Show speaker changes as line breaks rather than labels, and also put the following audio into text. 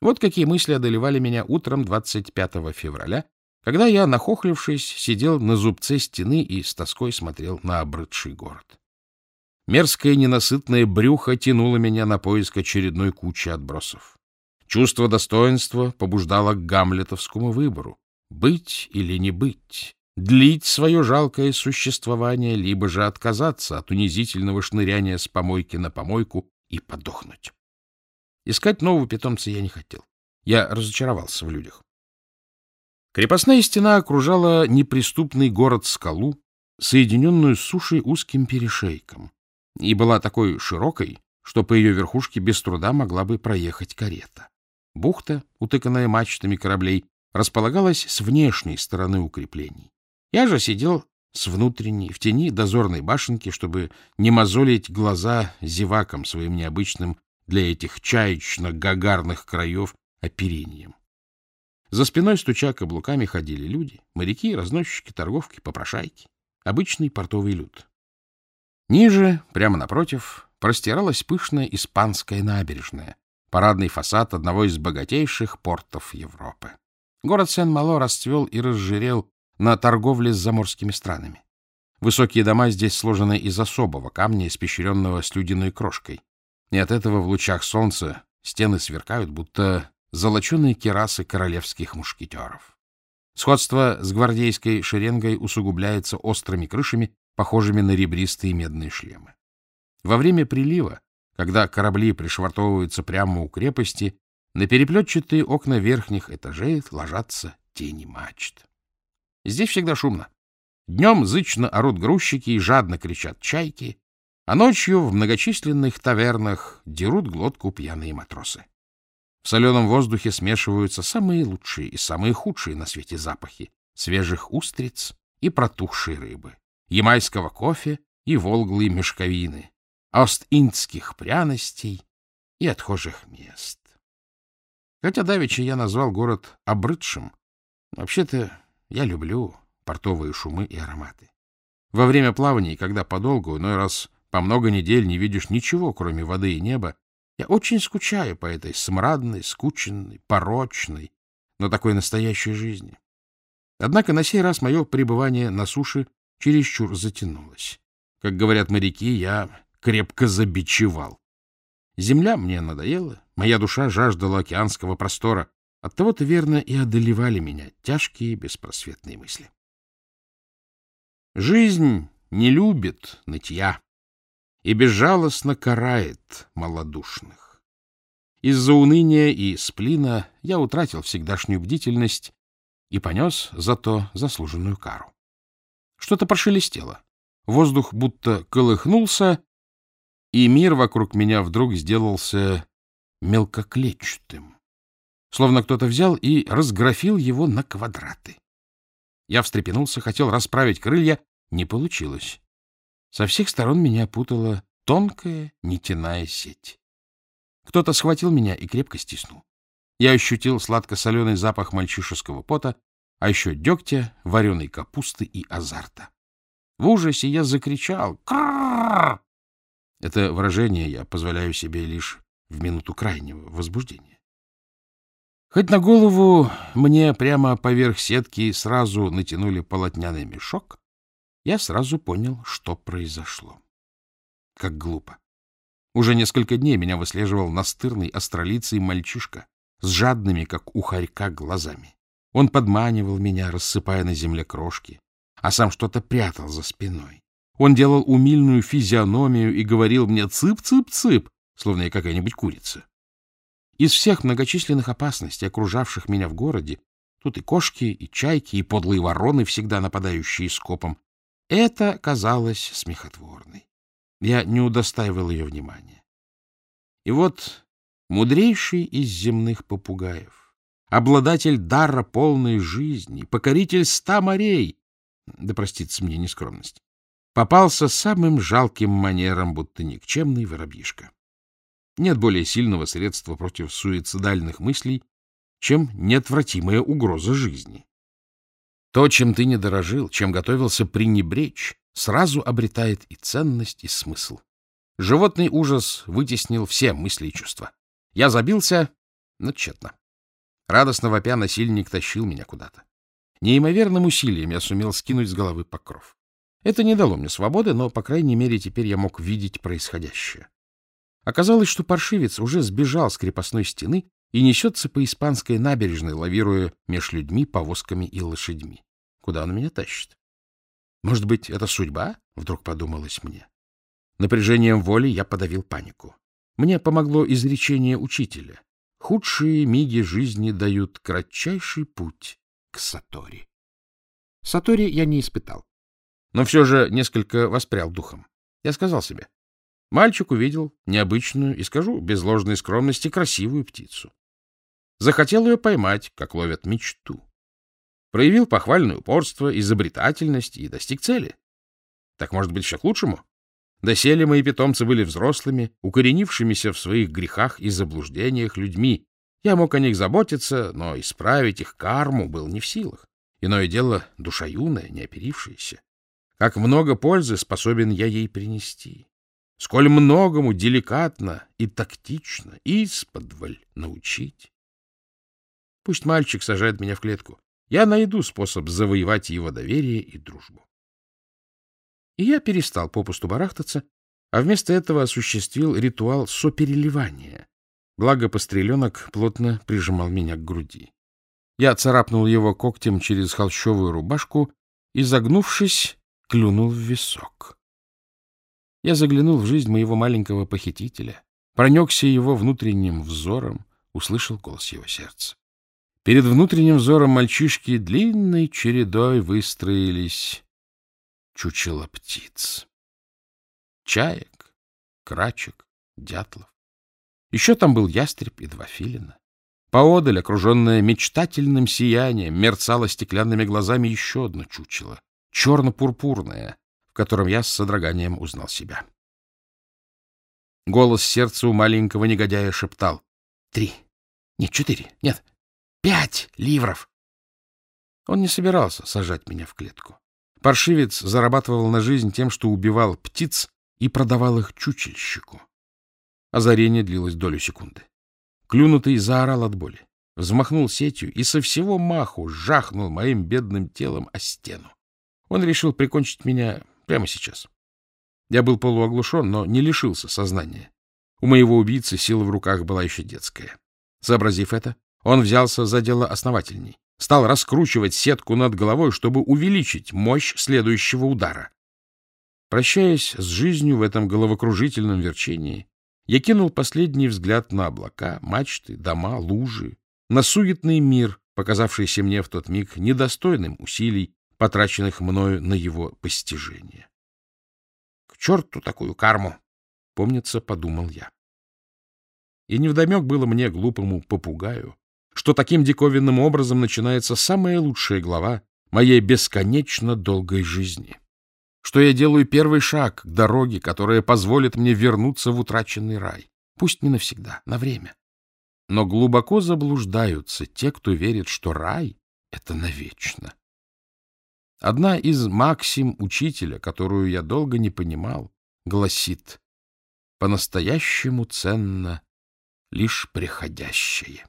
Вот какие мысли одолевали меня утром 25 февраля, когда я, нахохлившись, сидел на зубце стены и с тоской смотрел на обрыдший город. Мерзкое ненасытное брюхо тянуло меня на поиск очередной кучи отбросов. Чувство достоинства побуждало к гамлетовскому выбору — быть или не быть, длить свое жалкое существование, либо же отказаться от унизительного шныряния с помойки на помойку и подохнуть. Искать нового питомца я не хотел. Я разочаровался в людях. Крепостная стена окружала неприступный город-скалу, соединенную с сушей узким перешейком, и была такой широкой, что по ее верхушке без труда могла бы проехать карета. Бухта, утыканная мачтами кораблей, располагалась с внешней стороны укреплений. Я же сидел с внутренней, в тени дозорной башенки, чтобы не мозолить глаза зевакам своим необычным для этих чаечно-гагарных краев оперением. За спиной, стуча каблуками, ходили люди, моряки, разносчики, торговки, попрошайки. Обычный портовый люд. Ниже, прямо напротив, простиралась пышная испанская набережная, парадный фасад одного из богатейших портов Европы. Город Сен-Мало расцвел и разжирел на торговле с заморскими странами. Высокие дома здесь сложены из особого камня, испещренного слюдяной крошкой. И от этого в лучах солнца стены сверкают, будто золоченые керасы королевских мушкетеров. Сходство с гвардейской шеренгой усугубляется острыми крышами похожими на ребристые медные шлемы. Во время прилива, когда корабли пришвартовываются прямо у крепости, на переплетчатые окна верхних этажей ложатся тени мачт. Здесь всегда шумно. Днем зычно орут грузчики и жадно кричат чайки, а ночью в многочисленных тавернах дерут глотку пьяные матросы. В соленом воздухе смешиваются самые лучшие и самые худшие на свете запахи свежих устриц и протухшей рыбы ямайского кофе и волглой мешковины, ост-индских пряностей и отхожих мест. Хотя давеча я назвал город обрыдшим, вообще-то я люблю портовые шумы и ароматы. Во время плаваний, когда подолгу, иной раз по много недель не видишь ничего, кроме воды и неба, я очень скучаю по этой смрадной, скученной, порочной, но такой настоящей жизни. Однако на сей раз мое пребывание на суше чересчур затянулось. Как говорят моряки, я крепко забичевал. Земля мне надоела, моя душа жаждала океанского простора. Оттого-то, верно, и одолевали меня тяжкие беспросветные мысли. Жизнь не любит нытья и безжалостно карает малодушных. Из-за уныния и сплина я утратил всегдашнюю бдительность и понес зато заслуженную кару. Что-то прошелестело. Воздух будто колыхнулся, и мир вокруг меня вдруг сделался мелкоклетчатым. Словно кто-то взял и разграфил его на квадраты. Я встрепенулся, хотел расправить крылья, не получилось. Со всех сторон меня путала тонкая нитяная сеть. Кто-то схватил меня и крепко стиснул. Я ощутил сладко-соленый запах мальчишеского пота, а еще дегтя, вареной капусты и азарта. В ужасе я закричал «Кррррр!». Это выражение я позволяю себе лишь в минуту крайнего возбуждения. Хоть на голову мне прямо поверх сетки сразу натянули полотняный мешок, я сразу понял, что произошло. Как глупо. Уже несколько дней меня выслеживал настырный астролицый мальчишка с жадными, как у хорька, глазами. Он подманивал меня, рассыпая на земле крошки, а сам что-то прятал за спиной. Он делал умильную физиономию и говорил мне «цып-цып-цып», словно я какая-нибудь курица. Из всех многочисленных опасностей, окружавших меня в городе, тут и кошки, и чайки, и подлые вороны, всегда нападающие скопом, это казалось смехотворной. Я не удостаивал ее внимания. И вот мудрейший из земных попугаев, обладатель дара полной жизни, покоритель ста морей, да простится мне нескромность, попался самым жалким манером, будто никчемный воробьишка. Нет более сильного средства против суицидальных мыслей, чем неотвратимая угроза жизни. То, чем ты не дорожил, чем готовился пренебречь, сразу обретает и ценность, и смысл. Животный ужас вытеснил все мысли и чувства. Я забился Но тщетно. Радостно вопя, насильник тащил меня куда-то. Неимоверным усилием я сумел скинуть с головы покров. Это не дало мне свободы, но, по крайней мере, теперь я мог видеть происходящее. Оказалось, что паршивец уже сбежал с крепостной стены и несется по испанской набережной, лавируя меж людьми, повозками и лошадьми. Куда он меня тащит? Может быть, это судьба? Вдруг подумалось мне. Напряжением воли я подавил панику. Мне помогло изречение учителя. Худшие миги жизни дают кратчайший путь к Сатори. Сатори я не испытал, но все же несколько воспрял духом. Я сказал себе, мальчик увидел необычную и, скажу, без ложной скромности, красивую птицу. Захотел ее поймать, как ловят мечту. Проявил похвальное упорство, изобретательность и достиг цели. Так может быть все к лучшему? Доселе мои питомцы были взрослыми, укоренившимися в своих грехах и заблуждениях людьми. Я мог о них заботиться, но исправить их карму был не в силах. Иное дело — душа юная, не оперившаяся. Как много пользы способен я ей принести. Сколь многому деликатно и тактично, исподволь научить. Пусть мальчик сажает меня в клетку. Я найду способ завоевать его доверие и дружбу. И я перестал попусту барахтаться, а вместо этого осуществил ритуал сопереливания. Благо постреленок плотно прижимал меня к груди. Я царапнул его когтем через холщовую рубашку и, загнувшись, клюнул в висок. Я заглянул в жизнь моего маленького похитителя, проникся его внутренним взором, услышал голос его сердца. Перед внутренним взором мальчишки длинной чередой выстроились чучело птиц. Чаек, крачек, дятлов. Еще там был ястреб и два филина. Поодаль, окруженная мечтательным сиянием, мерцало стеклянными глазами еще одно чучело, черно-пурпурное, в котором я с содроганием узнал себя. Голос сердца у маленького негодяя шептал. Три. Нет, четыре. Нет, пять ливров. Он не собирался сажать меня в клетку. Паршивец зарабатывал на жизнь тем, что убивал птиц и продавал их чучельщику. Озарение длилось долю секунды. Клюнутый заорал от боли, взмахнул сетью и со всего маху жахнул моим бедным телом о стену. Он решил прикончить меня прямо сейчас. Я был полуоглушен, но не лишился сознания. У моего убийцы сила в руках была еще детская. Сообразив это, он взялся за дело основательней стал раскручивать сетку над головой, чтобы увеличить мощь следующего удара. Прощаясь с жизнью в этом головокружительном верчении, я кинул последний взгляд на облака, мачты, дома, лужи, на суетный мир, показавшийся мне в тот миг недостойным усилий, потраченных мною на его постижение. — К черту такую карму! — помнится, подумал я. И невдомек было мне, глупому попугаю, что таким диковинным образом начинается самая лучшая глава моей бесконечно долгой жизни. Что я делаю первый шаг к дороге, которая позволит мне вернуться в утраченный рай. Пусть не навсегда, на время. Но глубоко заблуждаются те, кто верит, что рай — это навечно. Одна из максим учителя, которую я долго не понимал, гласит «По-настоящему ценно лишь приходящее».